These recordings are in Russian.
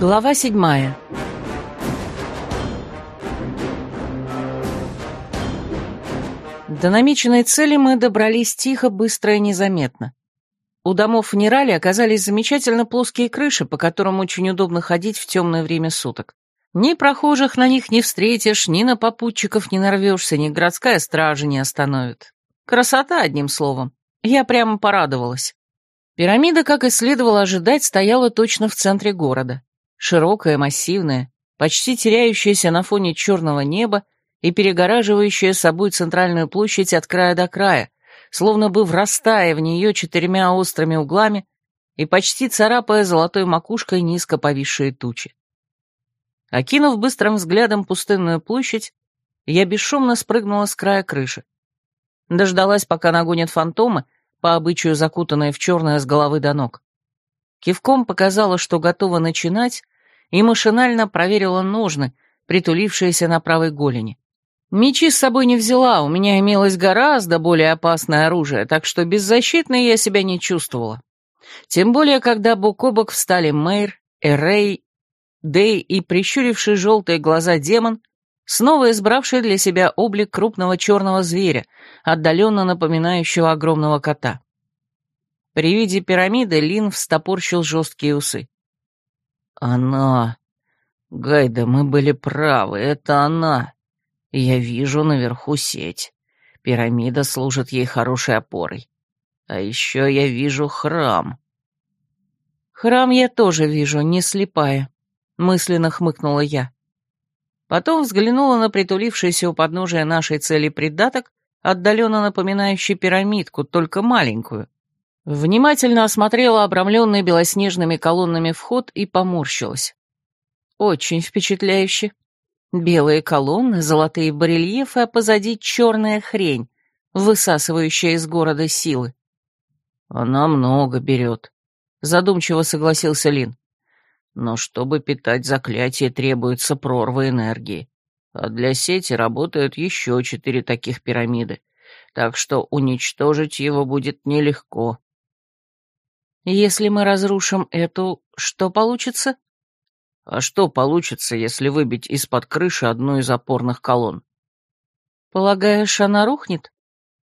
Глава седьмая. До намеченной цели мы добрались тихо, быстро и незаметно. У домов в Нерале оказались замечательно плоские крыши, по которым очень удобно ходить в темное время суток. Ни прохожих на них не встретишь, ни на попутчиков не нарвешься, ни городская стража не остановит. Красота, одним словом. Я прямо порадовалась. Пирамида, как и следовало ожидать, стояла точно в центре города. Широкая, массивная, почти теряющаяся на фоне черного неба и перегораживающая собой центральную площадь от края до края, словно бы врастая в нее четырьмя острыми углами и почти царапая золотой макушкой низко повисшие тучи. Окинув быстрым взглядом пустынную площадь, я бесшумно спрыгнула с края крыши. Дождалась, пока нагонят фантомы, по обычаю закутанные в черное с головы до ног. Кивком показала, что готова начинать, и машинально проверила ножны, притулившиеся на правой голени. Мечи с собой не взяла, у меня имелось гораздо более опасное оружие, так что беззащитной я себя не чувствовала. Тем более, когда бок о бок встали Мэйр, Эрей, Дэй и прищуривший желтые глаза демон, снова избравший для себя облик крупного черного зверя, отдаленно напоминающего огромного кота. При виде пирамиды Лин встопорщил жесткие усы. «Она! Гайда, мы были правы, это она!» Я вижу наверху сеть. Пирамида служит ей хорошей опорой. А еще я вижу храм. Храм я тоже вижу, не слепая, мысленно хмыкнула я. Потом взглянула на притулившийся у подножия нашей цели придаток, отдаленно напоминающий пирамидку, только маленькую. Внимательно осмотрела обрамленный белоснежными колоннами вход и поморщилась. Очень впечатляюще. Белые колонны, золотые барельефы, а позади черная хрень, высасывающая из города силы. «Она много берет», — задумчиво согласился Лин. «Но чтобы питать заклятие, требуется прорва энергии. А для сети работают еще четыре таких пирамиды, так что уничтожить его будет нелегко». «Если мы разрушим эту, что получится?» А что получится, если выбить из-под крыши одну из опорных колонн? Полагаешь, она рухнет?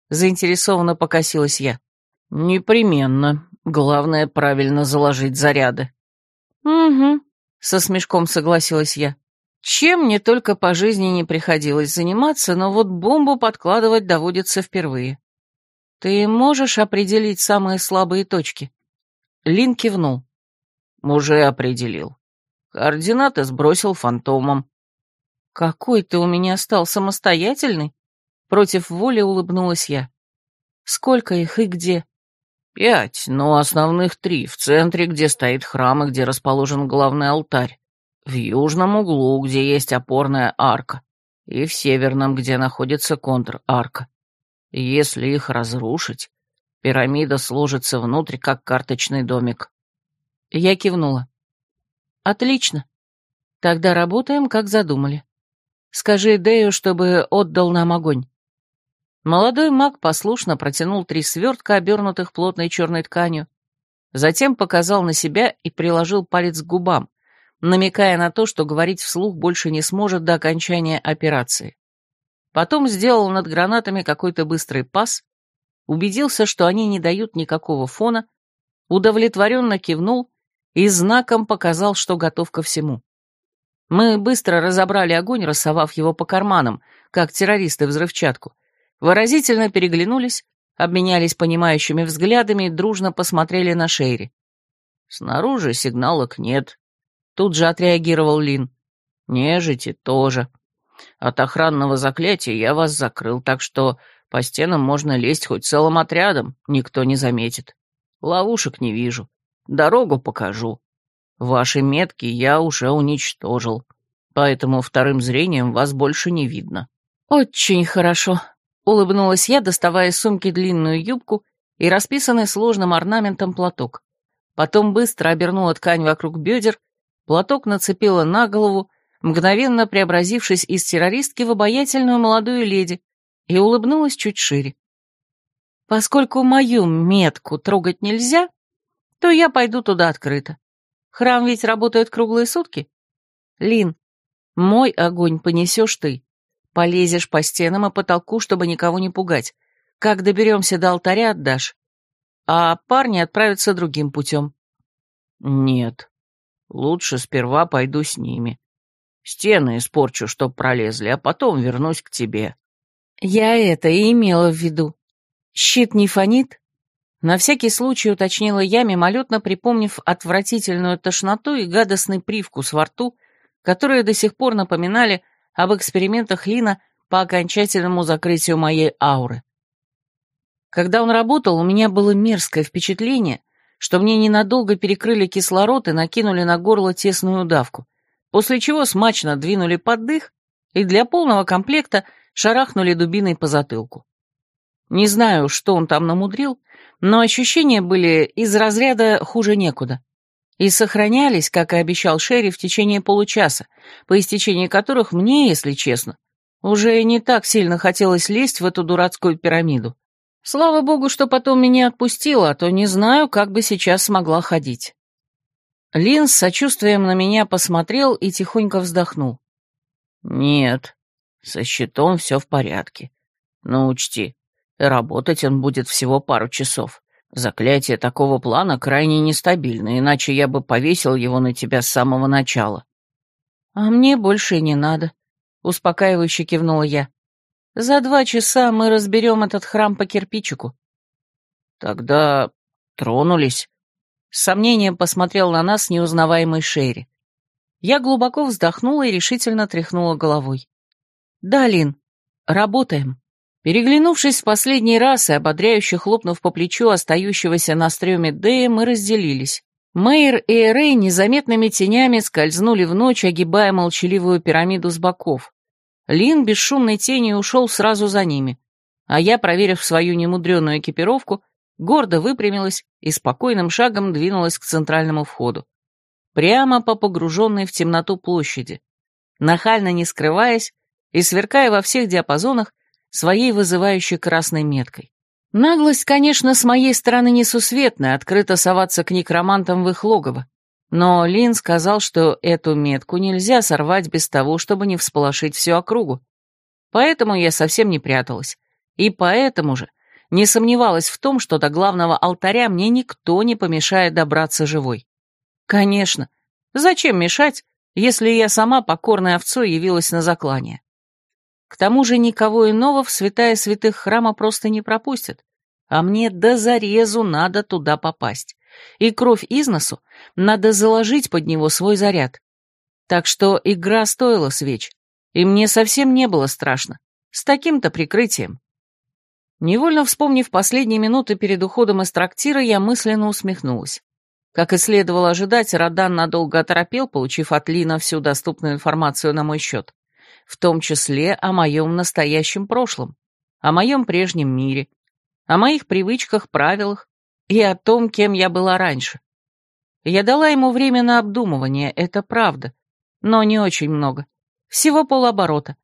Заинтересованно покосилась я. Непременно. Главное, правильно заложить заряды. Угу, со смешком согласилась я. Чем мне только по жизни не приходилось заниматься, но вот бомбу подкладывать доводится впервые. Ты можешь определить самые слабые точки? Лин кивнул. Уже определил. Координаты сбросил фантомом. «Какой ты у меня стал самостоятельный?» Против воли улыбнулась я. «Сколько их и где?» «Пять, но основных три. В центре, где стоит храм и где расположен главный алтарь. В южном углу, где есть опорная арка. И в северном, где находится контр-арка. Если их разрушить, пирамида сложится внутрь, как карточный домик». Я кивнула. Отлично. Тогда работаем, как задумали. Скажи Дэю, чтобы отдал нам огонь. Молодой маг послушно протянул три свертка, обернутых плотной черной тканью, затем показал на себя и приложил палец к губам, намекая на то, что говорить вслух больше не сможет до окончания операции. Потом сделал над гранатами какой-то быстрый пас, убедился, что они не дают никакого фона, удовлетворенно кивнул и знаком показал, что готов ко всему. Мы быстро разобрали огонь, рассовав его по карманам, как террористы взрывчатку, выразительно переглянулись, обменялись понимающими взглядами и дружно посмотрели на Шейри. «Снаружи сигналок нет», — тут же отреагировал Лин. «Нежити тоже. От охранного заклятия я вас закрыл, так что по стенам можно лезть хоть целым отрядом, никто не заметит. Ловушек не вижу. Дорогу покажу. Ваши метки я уже уничтожил, поэтому вторым зрением вас больше не видно». «Очень хорошо», — улыбнулась я, доставая из сумки длинную юбку и расписанный сложным орнаментом платок. Потом быстро обернула ткань вокруг бедер, платок нацепила на голову, мгновенно преобразившись из террористки в обаятельную молодую леди, и улыбнулась чуть шире. Поскольку мою метку трогать нельзя, то я пойду туда открыто. Храм ведь работает круглые сутки. Лин, мой огонь понесешь ты. Полезешь по стенам и потолку, чтобы никого не пугать. Как доберемся до алтаря, отдашь. А парни отправятся другим путем. Нет, лучше сперва пойду с ними. Стены испорчу, чтоб пролезли, а потом вернусь к тебе. Я это и имела в виду. Щит не фонит? На всякий случай уточнила я, мимолетно припомнив отвратительную тошноту и гадостный привкус во рту, которые до сих пор напоминали об экспериментах Лина по окончательному закрытию моей ауры. Когда он работал, у меня было мерзкое впечатление, что мне ненадолго перекрыли кислород и накинули на горло тесную удавку, после чего смачно двинули под дых и для полного комплекта шарахнули дубиной по затылку. Не знаю, что он там намудрил, но ощущения были из разряда «хуже некуда». И сохранялись, как и обещал Шерри, в течение получаса, по истечении которых мне, если честно, уже не так сильно хотелось лезть в эту дурацкую пирамиду. Слава богу, что потом меня отпустило, а то не знаю, как бы сейчас смогла ходить. Лин с сочувствием на меня посмотрел и тихонько вздохнул. «Нет, со щитом все в порядке. Но учти, Работать он будет всего пару часов. Заклятие такого плана крайне нестабильно, иначе я бы повесил его на тебя с самого начала. А мне больше не надо, успокаивающе кивнула я. За два часа мы разберем этот храм по кирпичику. Тогда тронулись. С сомнением посмотрел на нас неузнаваемый Шерри. Я глубоко вздохнула и решительно тряхнула головой. «Да, Лин, работаем». Переглянувшись в последний раз и ободряюще хлопнув по плечу остающегося на стреме Дэя, мы разделились. Мэйр и Эрей незаметными тенями скользнули в ночь, огибая молчаливую пирамиду с боков. Лин бесшумной тенью ушел сразу за ними, а я, проверив свою немудреную экипировку, гордо выпрямилась и спокойным шагом двинулась к центральному входу. Прямо по погруженной в темноту площади, нахально не скрываясь и сверкая во всех диапазонах своей вызывающей красной меткой. Наглость, конечно, с моей стороны несусветная, открыто соваться к некромантам в их логово. Но Лин сказал, что эту метку нельзя сорвать без того, чтобы не всполошить всю округу. Поэтому я совсем не пряталась. И поэтому же не сомневалась в том, что до главного алтаря мне никто не помешает добраться живой. Конечно, зачем мешать, если я сама покорной овцой явилась на заклание? К тому же никого иного в святая святых храма просто не пропустят, а мне до зарезу надо туда попасть. И кровь из носу надо заложить под него свой заряд. Так что игра стоила свеч, и мне совсем не было страшно, с таким-то прикрытием. Невольно вспомнив последние минуты перед уходом из трактира, я мысленно усмехнулась. Как и следовало ожидать, Родан надолго оторопел, получив от Лина всю доступную информацию на мой счет в том числе о моем настоящем прошлом, о моем прежнем мире, о моих привычках, правилах и о том, кем я была раньше. Я дала ему время на обдумывание, это правда, но не очень много, всего полоборота,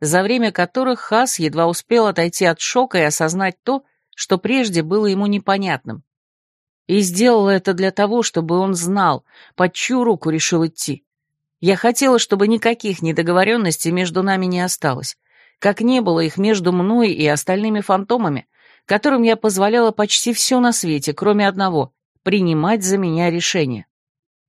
за время которых Хас едва успел отойти от шока и осознать то, что прежде было ему непонятным. И сделала это для того, чтобы он знал, под чью руку решил идти. Я хотела, чтобы никаких недоговоренностей между нами не осталось, как не было их между мной и остальными фантомами, которым я позволяла почти все на свете, кроме одного — принимать за меня решения.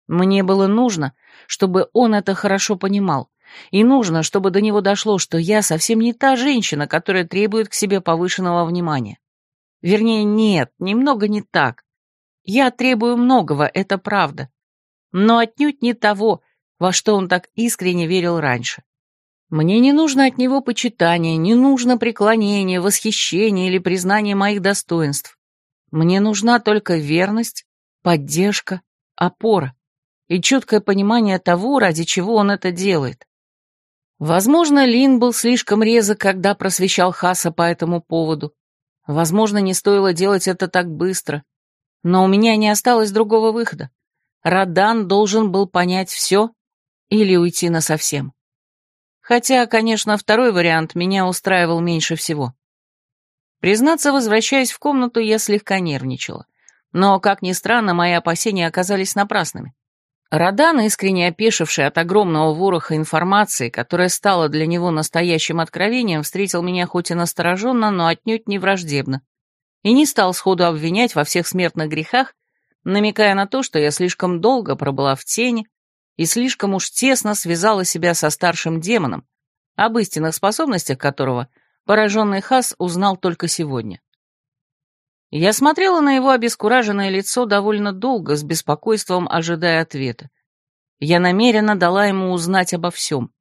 Мне было нужно, чтобы он это хорошо понимал, и нужно, чтобы до него дошло, что я совсем не та женщина, которая требует к себе повышенного внимания. Вернее, нет, немного не так. Я требую многого, это правда. Но отнюдь не того, во что он так искренне верил раньше. Мне не нужно от него почитания, не нужно преклонения, восхищения или признания моих достоинств. Мне нужна только верность, поддержка, опора и четкое понимание того, ради чего он это делает. Возможно, Лин был слишком резок, когда просвещал Хаса по этому поводу. Возможно, не стоило делать это так быстро. Но у меня не осталось другого выхода. Радан должен был понять все или уйти насовсем. Хотя, конечно, второй вариант меня устраивал меньше всего. Признаться, возвращаясь в комнату, я слегка нервничала. Но, как ни странно, мои опасения оказались напрасными. Радан, искренне опешивший от огромного вороха информации, которая стала для него настоящим откровением, встретил меня хоть и настороженно, но отнюдь не враждебно, и не стал сходу обвинять во всех смертных грехах, намекая на то, что я слишком долго пробыла в тени и слишком уж тесно связала себя со старшим демоном, об истинных способностях которого пораженный Хас узнал только сегодня. Я смотрела на его обескураженное лицо довольно долго, с беспокойством ожидая ответа. Я намеренно дала ему узнать обо всем.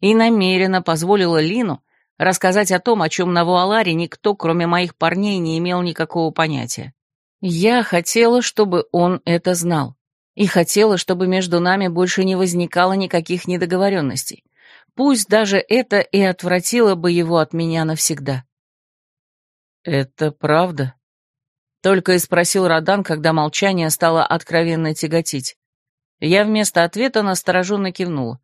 И намеренно позволила Лину рассказать о том, о чем на Вуаларе никто, кроме моих парней, не имел никакого понятия. Я хотела, чтобы он это знал. И хотела, чтобы между нами больше не возникало никаких недоговоренностей. Пусть даже это и отвратило бы его от меня навсегда. «Это правда?» Только и спросил Родан, когда молчание стало откровенно тяготить. Я вместо ответа настороженно кивнула.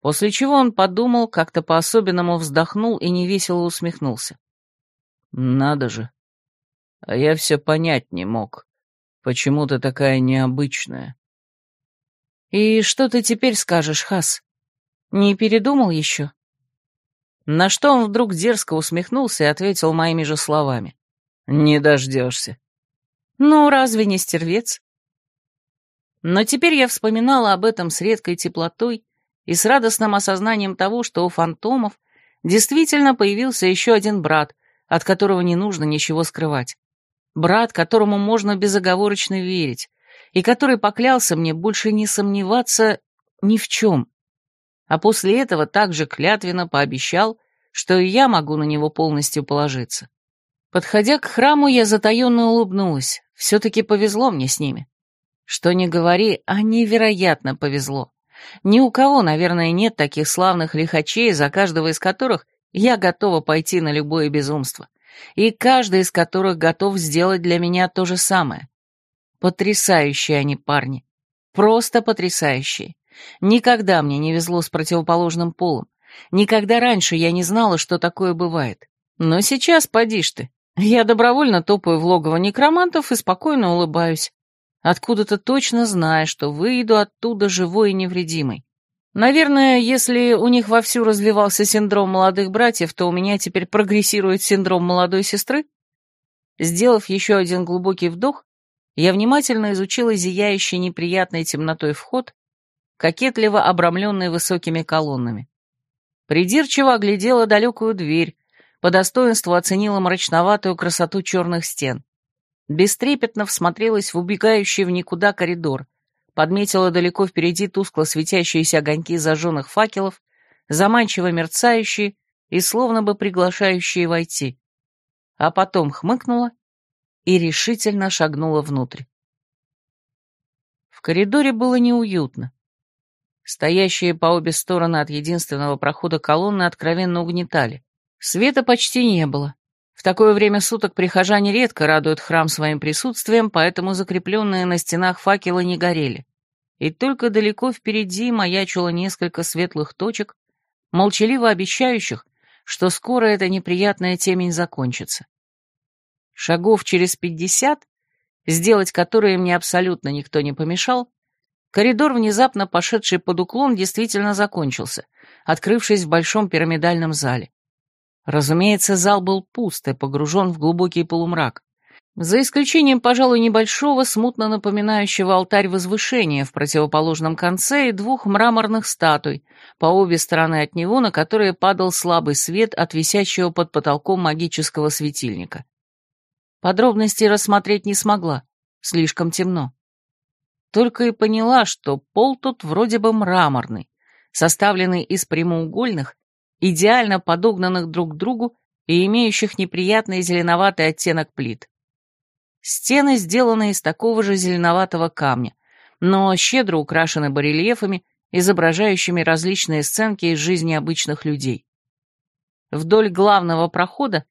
После чего он подумал, как-то по-особенному вздохнул и невесело усмехнулся. «Надо же. А я все понять не мог. Почему ты такая необычная?» «И что ты теперь скажешь, Хас? Не передумал еще?» На что он вдруг дерзко усмехнулся и ответил моими же словами. Не дождешься. Ну, разве не стервец? Но теперь я вспоминала об этом с редкой теплотой и с радостным осознанием того, что у фантомов действительно появился еще один брат, от которого не нужно ничего скрывать. Брат, которому можно безоговорочно верить, и который поклялся мне больше не сомневаться ни в чем. А после этого также клятвенно пообещал, что и я могу на него полностью положиться. Подходя к храму, я затаенно улыбнулась. Все-таки повезло мне с ними. Что ни говори, а невероятно повезло. Ни у кого, наверное, нет таких славных лихачей, за каждого из которых я готова пойти на любое безумство. И каждый из которых готов сделать для меня то же самое. Потрясающие они парни. Просто потрясающие. Никогда мне не везло с противоположным полом. Никогда раньше я не знала, что такое бывает. Но сейчас поди ж ты. Я добровольно топаю в логово некромантов и спокойно улыбаюсь, откуда-то точно зная, что выйду оттуда живой и невредимой. Наверное, если у них вовсю развивался синдром молодых братьев, то у меня теперь прогрессирует синдром молодой сестры. Сделав еще один глубокий вдох, я внимательно изучила зияющий неприятной темнотой вход, кокетливо обрамленный высокими колоннами. Придирчиво оглядела далекую дверь, по достоинству оценила мрачноватую красоту черных стен. Бестрепетно всмотрелась в убегающий в никуда коридор, подметила далеко впереди тускло светящиеся огоньки зажженных факелов, заманчиво мерцающие и словно бы приглашающие войти. А потом хмыкнула и решительно шагнула внутрь. В коридоре было неуютно. Стоящие по обе стороны от единственного прохода колонны откровенно угнетали. Света почти не было. В такое время суток прихожане редко радуют храм своим присутствием, поэтому закрепленные на стенах факелы не горели. И только далеко впереди маячило несколько светлых точек, молчаливо обещающих, что скоро эта неприятная темень закончится. Шагов через пятьдесят, сделать которые мне абсолютно никто не помешал, коридор, внезапно пошедший под уклон, действительно закончился, открывшись в большом пирамидальном зале. Разумеется, зал был пуст и погружен в глубокий полумрак. За исключением, пожалуй, небольшого, смутно напоминающего алтарь возвышения в противоположном конце и двух мраморных статуй, по обе стороны от него, на которые падал слабый свет от висящего под потолком магического светильника. Подробностей рассмотреть не смогла, слишком темно. Только и поняла, что пол тут вроде бы мраморный, составленный из прямоугольных, идеально подогнанных друг к другу и имеющих неприятный зеленоватый оттенок плит. Стены сделаны из такого же зеленоватого камня, но щедро украшены барельефами, изображающими различные сценки из жизни обычных людей. Вдоль главного прохода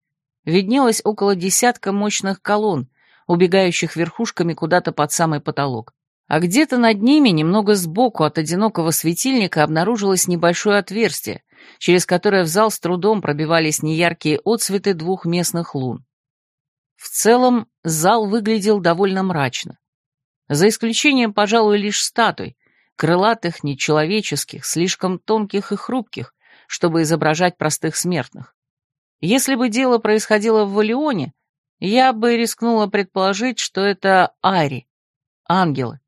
виднелось около десятка мощных колонн, убегающих верхушками куда-то под самый потолок. А где-то над ними, немного сбоку от одинокого светильника, обнаружилось небольшое отверстие, через которое в зал с трудом пробивались неяркие отсветы двух местных лун. В целом, зал выглядел довольно мрачно. За исключением, пожалуй, лишь статуй, крылатых, нечеловеческих, слишком тонких и хрупких, чтобы изображать простых смертных. Если бы дело происходило в Валионе, я бы рискнула предположить, что это Ари, ангелы,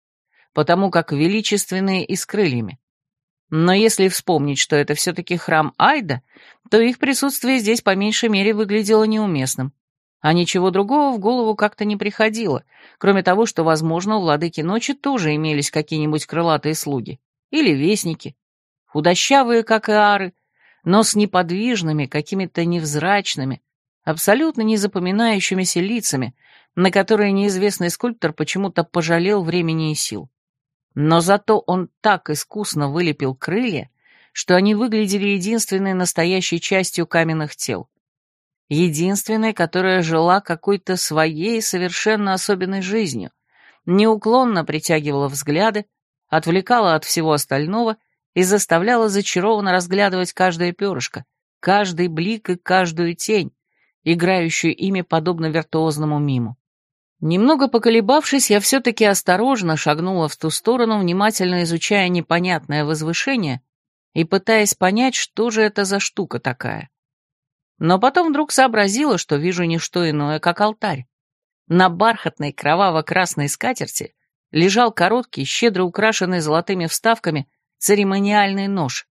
потому как величественные и с крыльями. Но если вспомнить, что это все-таки храм Айда, то их присутствие здесь по меньшей мере выглядело неуместным. А ничего другого в голову как-то не приходило, кроме того, что, возможно, у владыки ночи тоже имелись какие-нибудь крылатые слуги. Или вестники. Худощавые, как и ары, но с неподвижными, какими-то невзрачными, абсолютно незапоминающимися лицами, на которые неизвестный скульптор почему-то пожалел времени и сил. Но зато он так искусно вылепил крылья, что они выглядели единственной настоящей частью каменных тел. Единственной, которая жила какой-то своей совершенно особенной жизнью, неуклонно притягивала взгляды, отвлекала от всего остального и заставляла зачарованно разглядывать каждое перышко, каждый блик и каждую тень, играющую ими подобно виртуозному миму. Немного поколебавшись, я все-таки осторожно шагнула в ту сторону, внимательно изучая непонятное возвышение и пытаясь понять, что же это за штука такая. Но потом вдруг сообразила, что вижу не что иное, как алтарь. На бархатной кроваво-красной скатерти лежал короткий, щедро украшенный золотыми вставками, церемониальный нож.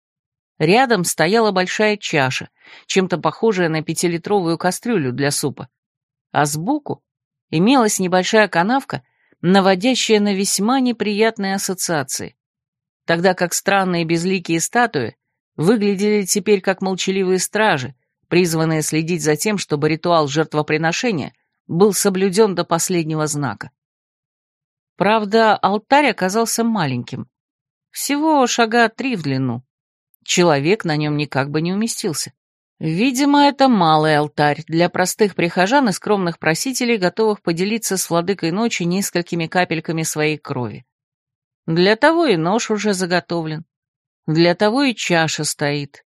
Рядом стояла большая чаша, чем-то похожая на пятилитровую кастрюлю для супа. А сбоку имелась небольшая канавка, наводящая на весьма неприятные ассоциации. Тогда как странные безликие статуи выглядели теперь как молчаливые стражи, призванные следить за тем, чтобы ритуал жертвоприношения был соблюден до последнего знака. Правда, алтарь оказался маленьким. Всего шага три в длину. Человек на нем никак бы не уместился. Видимо, это малый алтарь для простых прихожан и скромных просителей, готовых поделиться с владыкой ночи несколькими капельками своей крови. Для того и нож уже заготовлен. Для того и чаша стоит.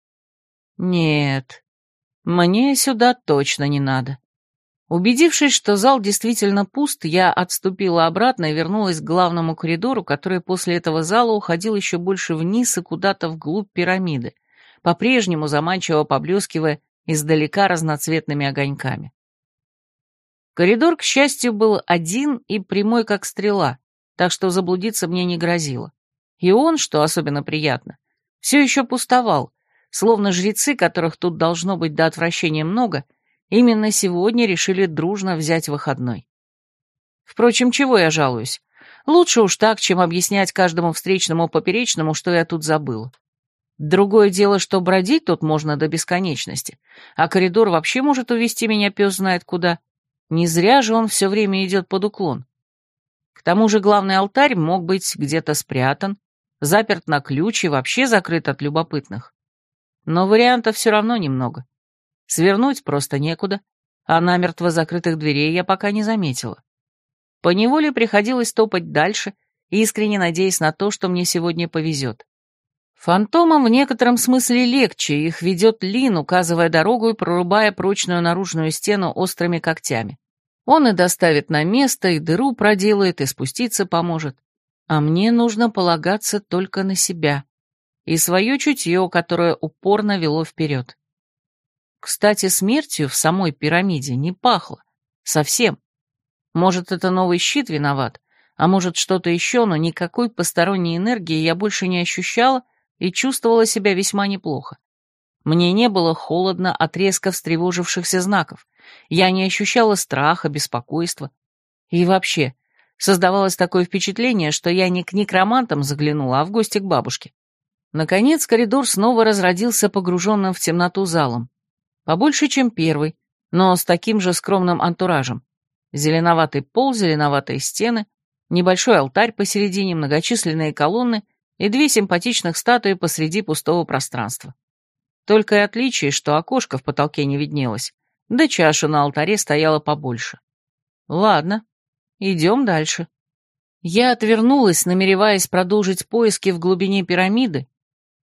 Нет, мне сюда точно не надо. Убедившись, что зал действительно пуст, я отступила обратно и вернулась к главному коридору, который после этого зала уходил еще больше вниз и куда-то вглубь пирамиды — по-прежнему заманчиво поблескивая издалека разноцветными огоньками. Коридор, к счастью, был один и прямой, как стрела, так что заблудиться мне не грозило. И он, что особенно приятно, все еще пустовал, словно жрецы, которых тут должно быть до отвращения много, именно сегодня решили дружно взять выходной. Впрочем, чего я жалуюсь? Лучше уж так, чем объяснять каждому встречному поперечному, что я тут забыла. Другое дело, что бродить тут можно до бесконечности, а коридор вообще может увести меня пес знает куда. Не зря же он все время идет под уклон. К тому же главный алтарь мог быть где-то спрятан, заперт на ключ и вообще закрыт от любопытных. Но вариантов все равно немного. Свернуть просто некуда, а намертво закрытых дверей я пока не заметила. Поневоле приходилось топать дальше, искренне надеясь на то, что мне сегодня повезет. Фантомам в некотором смысле легче, их ведет Лин, указывая дорогу и прорубая прочную наружную стену острыми когтями. Он и доставит на место, и дыру проделает, и спуститься поможет. А мне нужно полагаться только на себя и свое чутье, которое упорно вело вперед. Кстати, смертью в самой пирамиде не пахло. Совсем. Может, это новый щит виноват, а может, что-то еще, но никакой посторонней энергии я больше не ощущала, и чувствовала себя весьма неплохо. Мне не было холодно от резко встревожившихся знаков. Я не ощущала страха, беспокойства. И вообще, создавалось такое впечатление, что я не к некромантам заглянула, а в гости к бабушке. Наконец коридор снова разродился погруженным в темноту залом. Побольше, чем первый, но с таким же скромным антуражем. Зеленоватый пол, зеленоватые стены, небольшой алтарь посередине, многочисленные колонны — и две симпатичных статуи посреди пустого пространства. Только и отличие, что окошко в потолке не виднелось, да чаша на алтаре стояла побольше. Ладно, идем дальше. Я отвернулась, намереваясь продолжить поиски в глубине пирамиды,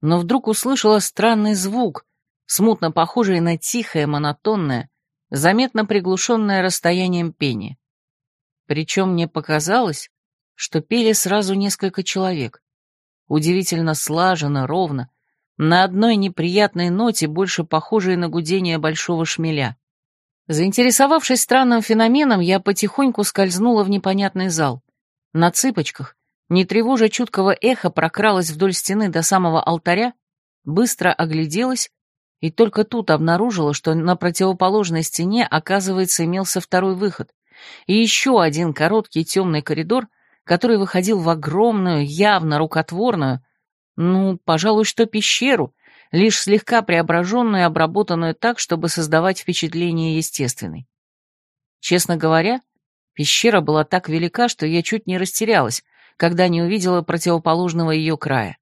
но вдруг услышала странный звук, смутно похожий на тихое, монотонное, заметно приглушенное расстоянием пение. Причем мне показалось, что пели сразу несколько человек. Удивительно слаженно, ровно, на одной неприятной ноте, больше похожей на гудение большого шмеля. Заинтересовавшись странным феноменом, я потихоньку скользнула в непонятный зал. На цыпочках, не тревожа чуткого эха, прокралась вдоль стены до самого алтаря, быстро огляделась и только тут обнаружила, что на противоположной стене, оказывается, имелся второй выход, и еще один короткий темный коридор, который выходил в огромную, явно рукотворную, ну, пожалуй, что пещеру, лишь слегка преображенную и обработанную так, чтобы создавать впечатление естественной. Честно говоря, пещера была так велика, что я чуть не растерялась, когда не увидела противоположного ее края.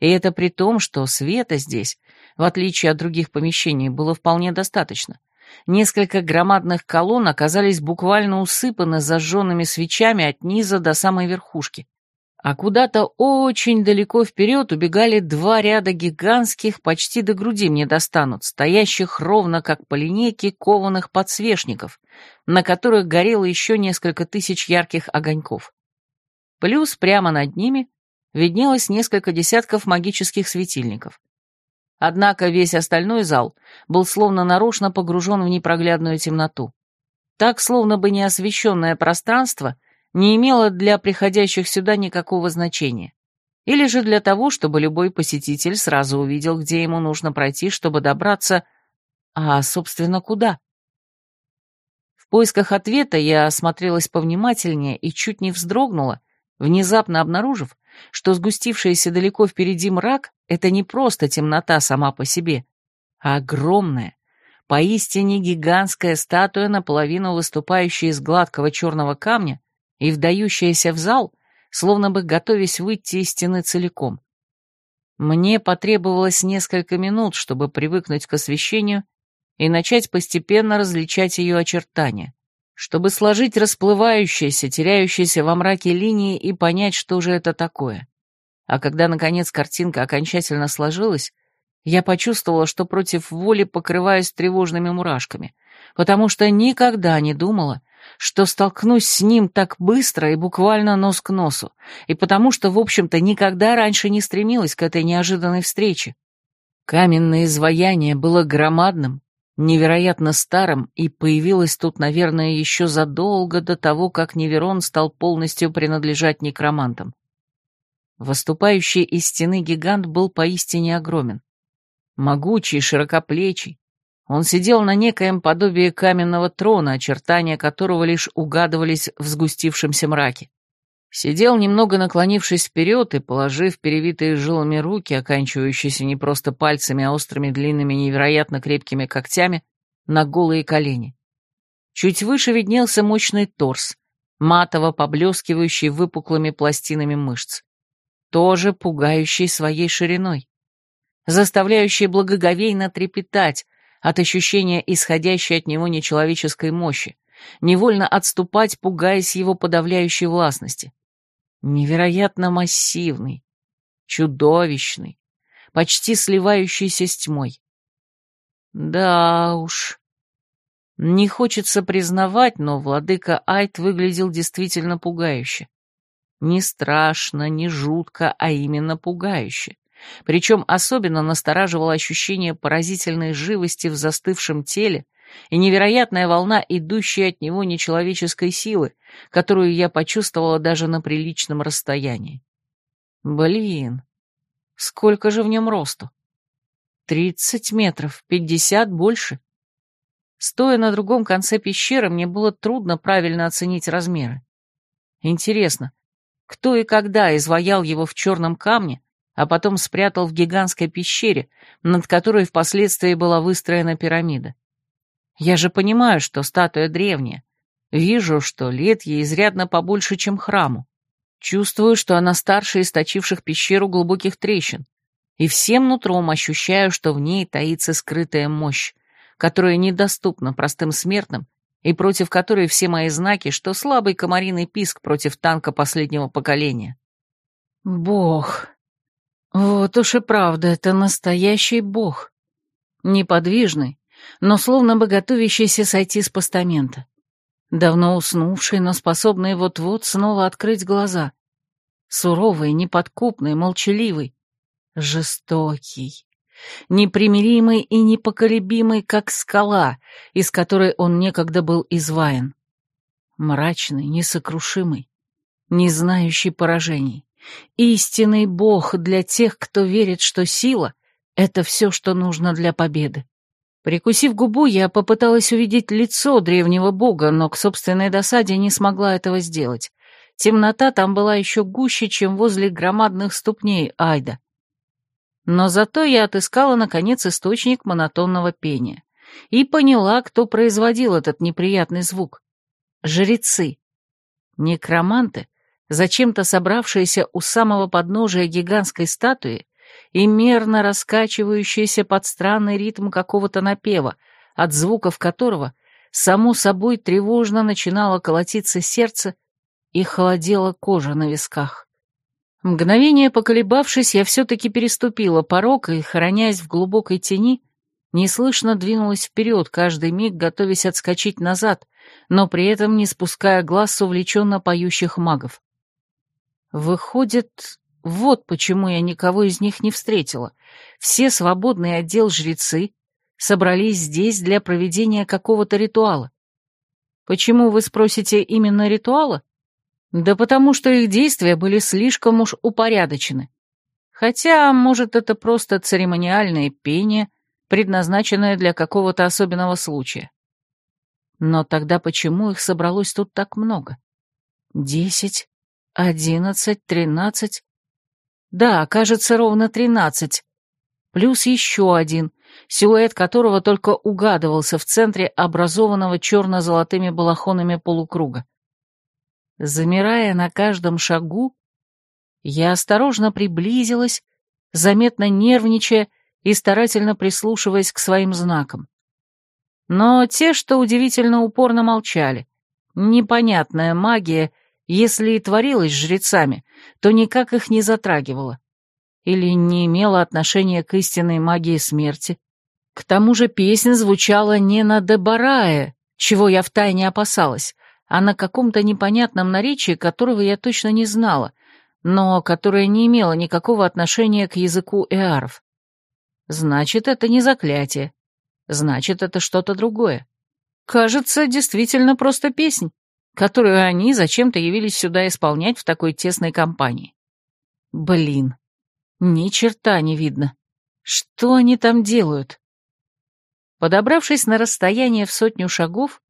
И это при том, что света здесь, в отличие от других помещений, было вполне достаточно. Несколько громадных колонн оказались буквально усыпаны зажженными свечами от низа до самой верхушки. А куда-то очень далеко вперед убегали два ряда гигантских, почти до груди мне достанут, стоящих ровно как по линейке кованых подсвечников, на которых горело еще несколько тысяч ярких огоньков. Плюс прямо над ними виднелось несколько десятков магических светильников. Однако весь остальной зал был словно нарочно погружен в непроглядную темноту. Так, словно бы неосвещенное пространство не имело для приходящих сюда никакого значения. Или же для того, чтобы любой посетитель сразу увидел, где ему нужно пройти, чтобы добраться... А, собственно, куда? В поисках ответа я осмотрелась повнимательнее и чуть не вздрогнула, внезапно обнаружив, что сгустившаяся далеко впереди мрак — это не просто темнота сама по себе, а огромная, поистине гигантская статуя, наполовину выступающая из гладкого черного камня и вдающаяся в зал, словно бы готовясь выйти из стены целиком. Мне потребовалось несколько минут, чтобы привыкнуть к освещению и начать постепенно различать ее очертания чтобы сложить расплывающиеся, теряющиеся во мраке линии и понять, что же это такое. А когда, наконец, картинка окончательно сложилась, я почувствовала, что против воли покрываюсь тревожными мурашками, потому что никогда не думала, что столкнусь с ним так быстро и буквально нос к носу, и потому что, в общем-то, никогда раньше не стремилась к этой неожиданной встрече. Каменное изваяние было громадным, невероятно старым и появилась тут, наверное, еще задолго до того, как Неверон стал полностью принадлежать некромантам. Выступающий из стены гигант был поистине огромен. Могучий, широкоплечий. Он сидел на некоем подобии каменного трона, очертания которого лишь угадывались в сгустившемся мраке. Сидел, немного наклонившись вперед и положив перевитые жилами руки, оканчивающиеся не просто пальцами, а острыми длинными невероятно крепкими когтями, на голые колени. Чуть выше виднелся мощный торс, матово поблескивающий выпуклыми пластинами мышц. Тоже пугающий своей шириной. Заставляющий благоговейно трепетать от ощущения исходящей от него нечеловеческой мощи, невольно отступать, пугаясь его подавляющей властности. Невероятно массивный, чудовищный, почти сливающийся с тьмой. Да уж. Не хочется признавать, но владыка Айт выглядел действительно пугающе. Не страшно, не жутко, а именно пугающе. Причем особенно настораживало ощущение поразительной живости в застывшем теле и невероятная волна, идущая от него нечеловеческой силы, которую я почувствовала даже на приличном расстоянии. Блин, сколько же в нем росту? Тридцать метров, пятьдесят больше. Стоя на другом конце пещеры, мне было трудно правильно оценить размеры. Интересно, кто и когда изваял его в черном камне, а потом спрятал в гигантской пещере, над которой впоследствии была выстроена пирамида? Я же понимаю, что статуя древняя. Вижу, что лет ей изрядно побольше, чем храму. Чувствую, что она старше источивших пещеру глубоких трещин. И всем нутром ощущаю, что в ней таится скрытая мощь, которая недоступна простым смертным и против которой все мои знаки, что слабый комариный писк против танка последнего поколения. Бог. Вот уж и правда, это настоящий бог. Неподвижный, но словно бы готовящийся сойти с постамента. Давно уснувший, но способный вот-вот снова открыть глаза. Суровый, неподкупный, молчаливый, жестокий, непримиримый и непоколебимый, как скала, из которой он некогда был изваян. Мрачный, несокрушимый, не знающий поражений. Истинный бог для тех, кто верит, что сила — это все, что нужно для победы. Прикусив губу, я попыталась увидеть лицо древнего бога, но к собственной досаде не смогла этого сделать. Темнота там была еще гуще, чем возле громадных ступней Айда. Но зато я отыскала, наконец, источник монотонного пения и поняла, кто производил этот неприятный звук. Жрецы. Некроманты, зачем-то собравшиеся у самого подножия гигантской статуи и мерно раскачивающиеся под странный ритм какого-то напева, от звуков которого само собой тревожно начинало колотиться сердце и холодела кожа на висках. Мгновение поколебавшись, я все-таки переступила порог и, хоронясь в глубокой тени, неслышно двинулась вперед, каждый миг готовясь отскочить назад, но при этом не спуская глаз с увлеченно поющих магов. Выходит, вот почему я никого из них не встретила. Все свободные отдел жрецы собрались здесь для проведения какого-то ритуала. Почему, вы спросите, именно ритуала? Да потому что их действия были слишком уж упорядочены. Хотя, может, это просто церемониальное пение, предназначенное для какого-то особенного случая. Но тогда почему их собралось тут так много? Десять, одиннадцать, тринадцать... Да, кажется, ровно тринадцать. Плюс еще один, силуэт которого только угадывался в центре образованного черно-золотыми балахонами полукруга. Замирая на каждом шагу, я осторожно приблизилась, заметно нервничая и старательно прислушиваясь к своим знакам. Но те, что удивительно упорно молчали. Непонятная магия, если и творилась жрецами, то никак их не затрагивала. Или не имела отношения к истинной магии смерти. К тому же песня звучала не на Дебарае, чего я втайне опасалась, а на каком-то непонятном наречии, которого я точно не знала, но которое не имело никакого отношения к языку эаров. Значит, это не заклятие. Значит, это что-то другое. Кажется, действительно просто песнь, которую они зачем-то явились сюда исполнять в такой тесной компании. Блин, ни черта не видно. Что они там делают? Подобравшись на расстояние в сотню шагов,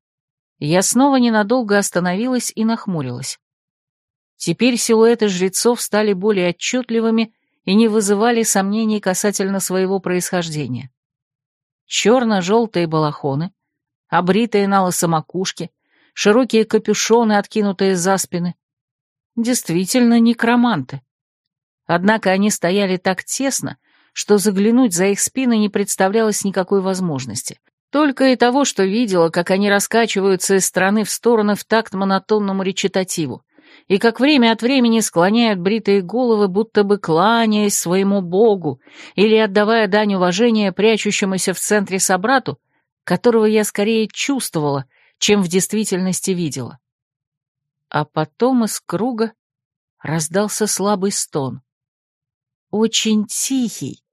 я снова ненадолго остановилась и нахмурилась. Теперь силуэты жрецов стали более отчетливыми и не вызывали сомнений касательно своего происхождения. Черно-желтые балахоны, обритые на лысо макушки, широкие капюшоны, откинутые за спины. Действительно некроманты. Однако они стояли так тесно, что заглянуть за их спины не представлялось никакой возможности. Только и того, что видела, как они раскачиваются из стороны в стороны в такт монотонному речитативу, и как время от времени склоняют бритые головы, будто бы кланяясь своему богу или отдавая дань уважения прячущемуся в центре собрату, которого я скорее чувствовала, чем в действительности видела. А потом из круга раздался слабый стон. Очень тихий,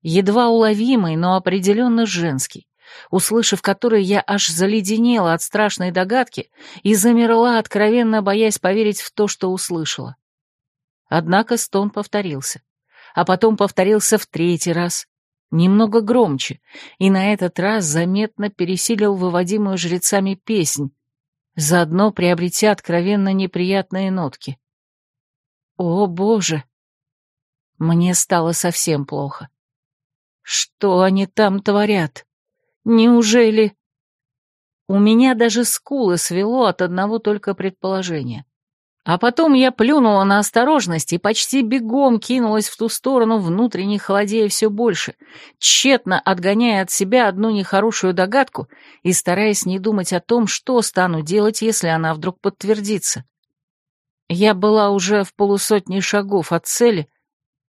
едва уловимый, но определенно женский услышав который я аж заледенела от страшной догадки и замерла, откровенно боясь поверить в то, что услышала. Однако стон повторился, а потом повторился в третий раз, немного громче, и на этот раз заметно пересилил выводимую жрецами песнь, заодно приобретя откровенно неприятные нотки. О, Боже! Мне стало совсем плохо. Что они там творят? Неужели... У меня даже скулы свело от одного только предположения. А потом я плюнула на осторожность и почти бегом кинулась в ту сторону, внутренне холодея все больше, тщетно отгоняя от себя одну нехорошую догадку и стараясь не думать о том, что стану делать, если она вдруг подтвердится. Я была уже в полусотни шагов от цели,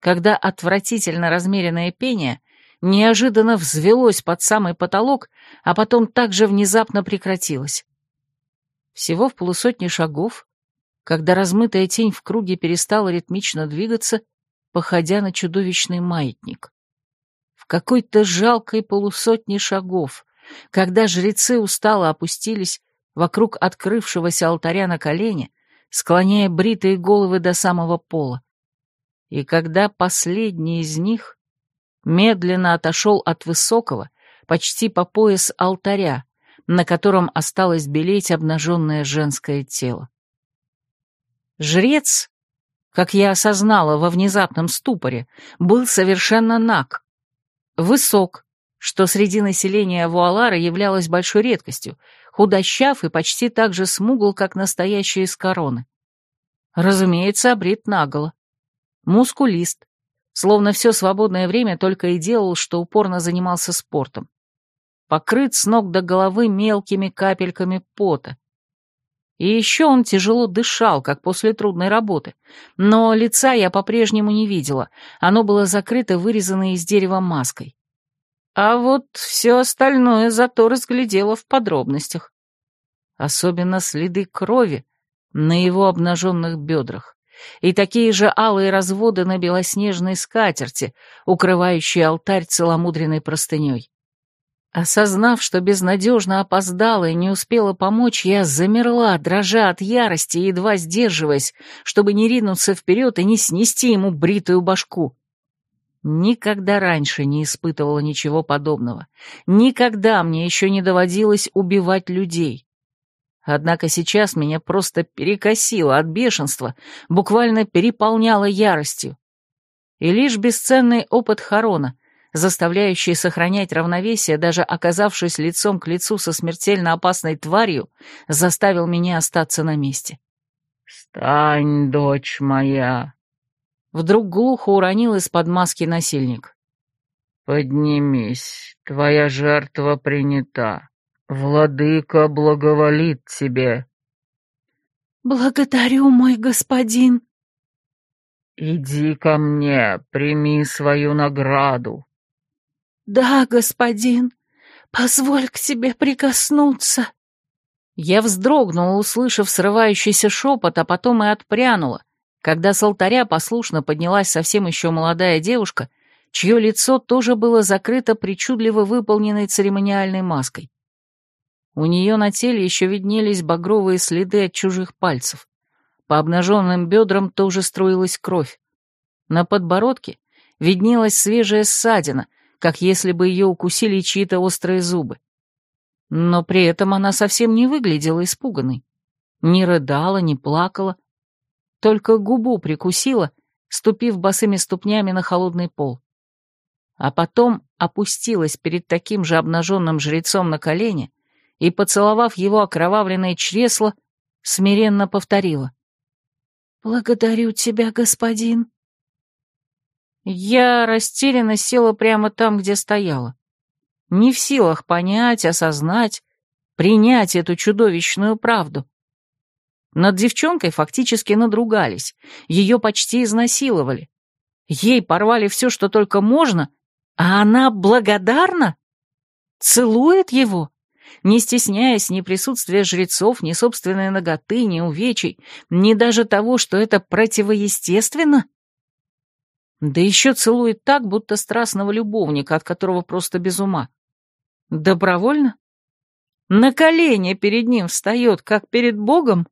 когда отвратительно размеренное пение неожиданно взвелось под самый потолок, а потом также внезапно прекратилось. Всего в полусотни шагов, когда размытая тень в круге перестала ритмично двигаться, походя на чудовищный маятник. В какой-то жалкой полусотни шагов, когда жрецы устало опустились вокруг открывшегося алтаря на колени, склоняя бритые головы до самого пола, и когда последний из них медленно отошел от высокого, почти по пояс алтаря, на котором осталось белеть обнаженное женское тело. Жрец, как я осознала во внезапном ступоре, был совершенно наг. Высок, что среди населения Вуалара являлось большой редкостью, худощав и почти так же смугл, как настоящий из короны. Разумеется, обрит наголо. Мускулист, словно все свободное время только и делал, что упорно занимался спортом. Покрыт с ног до головы мелкими капельками пота. И еще он тяжело дышал, как после трудной работы. Но лица я по-прежнему не видела, оно было закрыто вырезанной из дерева маской. А вот все остальное зато разглядела в подробностях. Особенно следы крови на его обнаженных бедрах и такие же алые разводы на белоснежной скатерти, укрывающей алтарь целомудренной простыней. Осознав, что безнадежно опоздала и не успела помочь, я замерла, дрожа от ярости, едва сдерживаясь, чтобы не ринуться вперед и не снести ему бритую башку. Никогда раньше не испытывала ничего подобного. Никогда мне еще не доводилось убивать людей. Однако сейчас меня просто перекосило от бешенства, буквально переполняло яростью. И лишь бесценный опыт Харона, заставляющий сохранять равновесие, даже оказавшись лицом к лицу со смертельно опасной тварью, заставил меня остаться на месте. «Встань, дочь моя!» Вдруг глухо уронил из-под маски насильник. «Поднимись, твоя жертва принята. «Владыка благоволит тебе». «Благодарю, мой господин». «Иди ко мне, прими свою награду». «Да, господин, позволь к тебе прикоснуться». Я вздрогнула, услышав срывающийся шепот, а потом и отпрянула, когда с алтаря послушно поднялась совсем еще молодая девушка, чье лицо тоже было закрыто причудливо выполненной церемониальной маской. У нее на теле еще виднелись багровые следы от чужих пальцев. По обнаженным бедрам тоже струилась кровь. На подбородке виднелась свежая ссадина, как если бы ее укусили чьи-то острые зубы. Но при этом она совсем не выглядела испуганной. Не рыдала, не плакала. Только губу прикусила, ступив босыми ступнями на холодный пол. А потом опустилась перед таким же обнаженным жрецом на колени и, поцеловав его окровавленное чресло, смиренно повторила. «Благодарю тебя, господин». Я растерянно села прямо там, где стояла. Не в силах понять, осознать, принять эту чудовищную правду. Над девчонкой фактически надругались, ее почти изнасиловали. Ей порвали все, что только можно, а она благодарна? Целует его? не стесняясь ни присутствия жрецов, ни собственной ноготы, ни увечий, ни даже того, что это противоестественно? Да еще целует так, будто страстного любовника, от которого просто без ума. Добровольно? На колени перед ним встает, как перед Богом?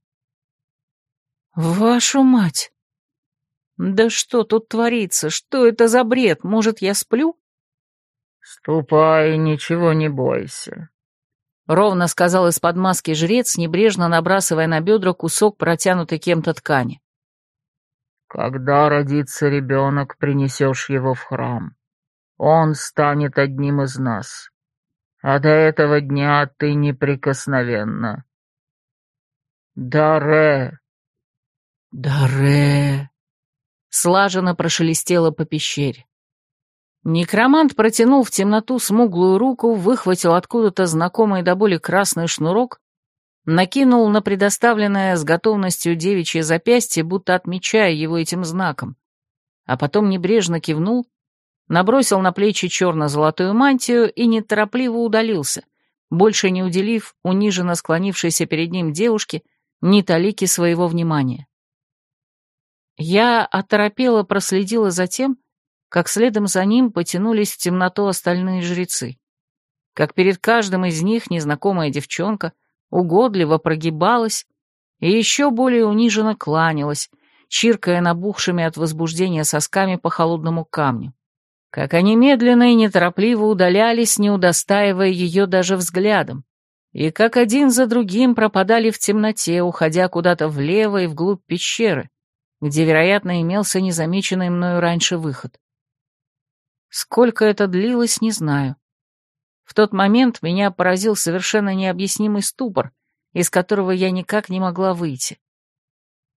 Вашу мать! Да что тут творится? Что это за бред? Может, я сплю? Ступай, ничего не бойся. — ровно сказал из-под маски жрец, небрежно набрасывая на бедра кусок протянутой кем-то ткани. «Когда родится ребенок, принесешь его в храм. Он станет одним из нас. А до этого дня ты неприкосновенна». «Даре!» «Даре!» — слаженно прошелестело по пещере. Некромант протянул в темноту смуглую руку, выхватил откуда-то знакомый до боли красный шнурок, накинул на предоставленное с готовностью девичье запястье, будто отмечая его этим знаком, а потом небрежно кивнул, набросил на плечи черно-золотую мантию и неторопливо удалился, больше не уделив униженно склонившейся перед ним девушке ни талики своего внимания. Я оторопела проследила за тем, как следом за ним потянулись в темноту остальные жрецы. Как перед каждым из них незнакомая девчонка угодливо прогибалась и еще более униженно кланялась, чиркая набухшими от возбуждения сосками по холодному камню. Как они медленно и неторопливо удалялись, не удостаивая ее даже взглядом, и как один за другим пропадали в темноте, уходя куда-то влево и вглубь пещеры, где, вероятно, имелся незамеченный мною раньше выход. Сколько это длилось, не знаю. В тот момент меня поразил совершенно необъяснимый ступор, из которого я никак не могла выйти.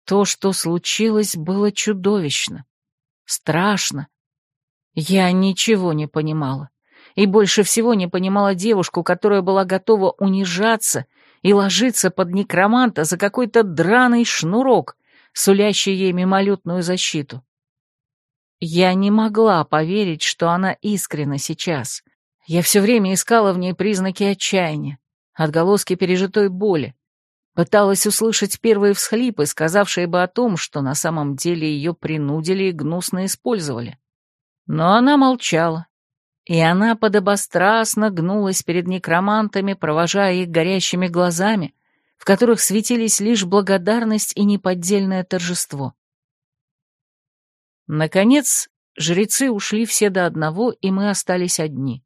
То, что случилось, было чудовищно, страшно. Я ничего не понимала. И больше всего не понимала девушку, которая была готова унижаться и ложиться под некроманта за какой-то драный шнурок, сулящий ей мимолетную защиту. Я не могла поверить, что она искренна сейчас. Я все время искала в ней признаки отчаяния, отголоски пережитой боли, Пыталась услышать первые всхлипы, сказавшие бы о том, что на самом деле ее принудили и гнусно использовали. Но она молчала, и она подобострастно гнулась перед некромантами, провожая их горящими глазами, в которых светились лишь благодарность и неподдельное торжество. Наконец, жрецы ушли все до одного, и мы остались одни.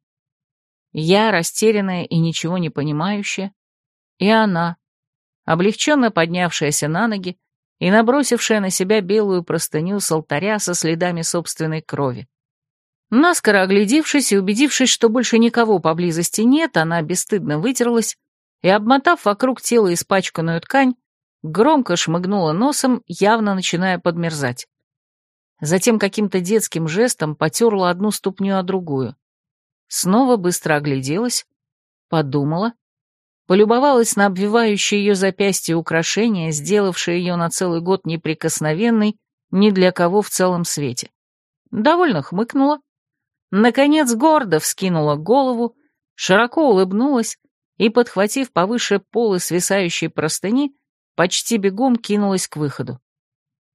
Я, растерянная и ничего не понимающая, и она, облегченно поднявшаяся на ноги и набросившая на себя белую простыню с алтаря со следами собственной крови. Наскоро оглядевшись и убедившись, что больше никого поблизости нет, она бесстыдно вытерлась и, обмотав вокруг тела испачканную ткань, громко шмыгнула носом, явно начиная подмерзать. Затем каким-то детским жестом потерла одну ступню о другую. Снова быстро огляделась, подумала полюбовалась на обвивающее ее запястье украшение, сделавшее ее на целый год неприкосновенной ни для кого в целом свете. Довольно хмыкнула. Наконец гордо вскинула голову, широко улыбнулась и, подхватив повыше полы свисающей простыни, почти бегом кинулась к выходу.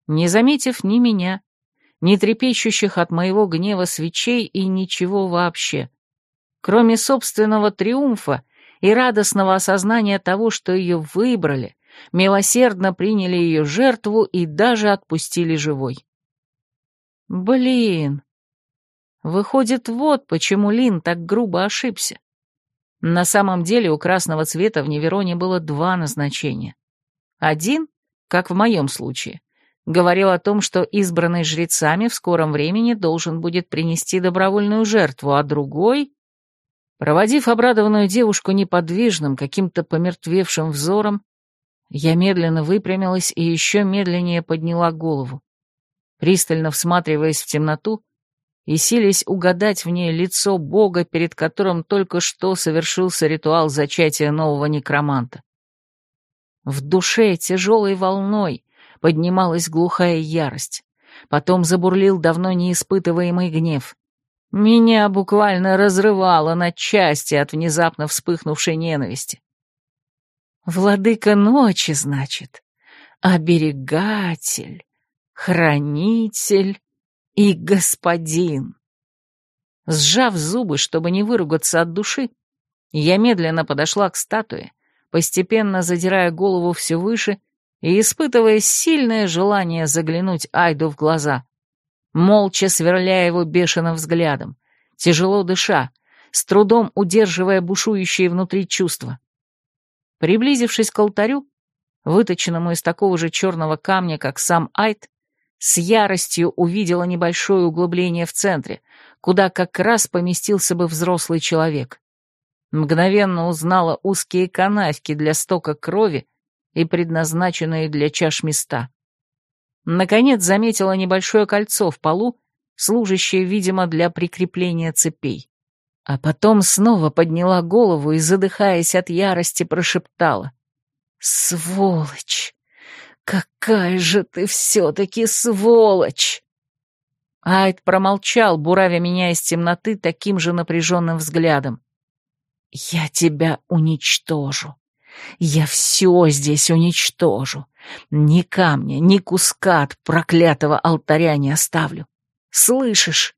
Не заметив ни меня, ни трепещущих от моего гнева свечей и ничего вообще. Кроме собственного триумфа и радостного осознания того, что ее выбрали, милосердно приняли ее жертву и даже отпустили живой. Блин. Выходит, вот почему Лин так грубо ошибся. На самом деле у красного цвета в Невероне было два назначения. Один, как в моем случае, говорил о том, что избранный жрецами в скором времени должен будет принести добровольную жертву, а другой Проводив обрадованную девушку неподвижным, каким-то помертвевшим взором, я медленно выпрямилась и еще медленнее подняла голову, пристально всматриваясь в темноту и силясь угадать в ней лицо Бога, перед которым только что совершился ритуал зачатия нового некроманта. В душе тяжелой волной поднималась глухая ярость, потом забурлил давно неиспытываемый гнев. Меня буквально разрывало на части от внезапно вспыхнувшей ненависти. Владыка ночи, значит, оберегатель, хранитель и господин. Сжав зубы, чтобы не выругаться от души, я медленно подошла к статуе, постепенно задирая голову все выше и испытывая сильное желание заглянуть Айду в глаза молча сверляя его бешеным взглядом, тяжело дыша, с трудом удерживая бушующие внутри чувства. Приблизившись к алтарю, выточенному из такого же черного камня, как сам Айт, с яростью увидела небольшое углубление в центре, куда как раз поместился бы взрослый человек. Мгновенно узнала узкие канавки для стока крови и предназначенные для чаш места. Наконец заметила небольшое кольцо в полу, служащее, видимо, для прикрепления цепей. А потом снова подняла голову и, задыхаясь от ярости, прошептала. «Сволочь! Какая же ты все-таки сволочь!» Айд промолчал, буравя меня из темноты таким же напряженным взглядом. «Я тебя уничтожу. Я все здесь уничтожу. Ни камня, ни куска от проклятого алтаря не оставлю. Слышишь?»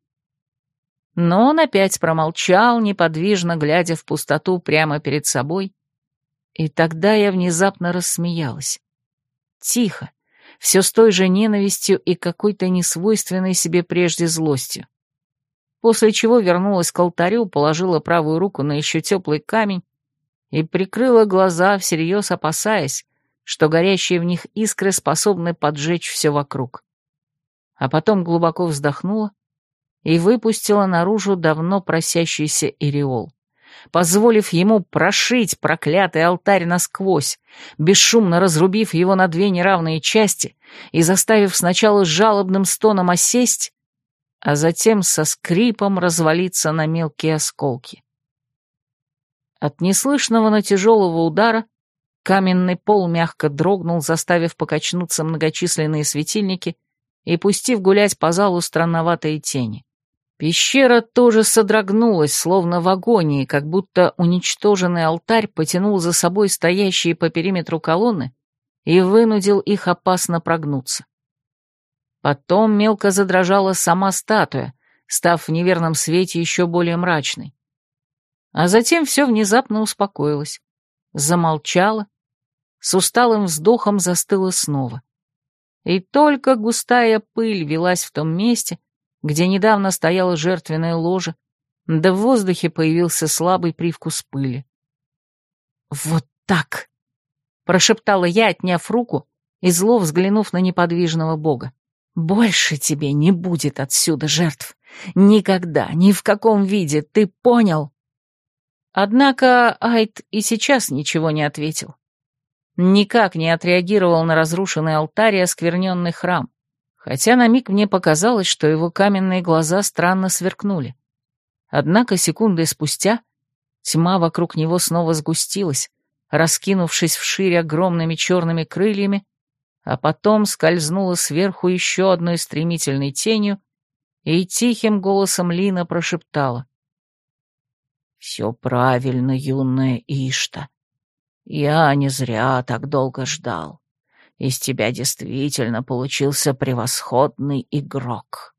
Но он опять промолчал, неподвижно глядя в пустоту прямо перед собой, и тогда я внезапно рассмеялась. Тихо, все с той же ненавистью и какой-то несвойственной себе прежде злостью. После чего вернулась к алтарю, положила правую руку на еще теплый камень и прикрыла глаза, всерьез опасаясь, что горящие в них искры способны поджечь все вокруг. А потом глубоко вздохнула и выпустила наружу давно просящийся иреол позволив ему прошить проклятый алтарь насквозь, бесшумно разрубив его на две неравные части и заставив сначала с жалобным стоном осесть, а затем со скрипом развалиться на мелкие осколки. От неслышного, но тяжелого удара каменный пол мягко дрогнул, заставив покачнуться многочисленные светильники и пустив гулять по залу странноватые тени. Пещера тоже содрогнулась, словно в агонии, как будто уничтоженный алтарь потянул за собой стоящие по периметру колонны и вынудил их опасно прогнуться. Потом мелко задрожала сама статуя, став в неверном свете еще более мрачной. А затем все внезапно успокоилось, замолчало, с усталым вздохом застыло снова. И только густая пыль велась в том месте, где недавно стояла жертвенная ложа, да в воздухе появился слабый привкус пыли. «Вот так!» — прошептала я, отняв руку и зло взглянув на неподвижного бога. «Больше тебе не будет отсюда жертв. Никогда, ни в каком виде, ты понял?» Однако Айд и сейчас ничего не ответил. Никак не отреагировал на разрушенный алтарь и оскверненный храм хотя на миг мне показалось, что его каменные глаза странно сверкнули. Однако секунды спустя тьма вокруг него снова сгустилась, раскинувшись вширь огромными черными крыльями, а потом скользнула сверху еще одной стремительной тенью и тихим голосом Лина прошептала. «Все правильно, юная Ишта. Я не зря так долго ждал. Из тебя действительно получился превосходный игрок.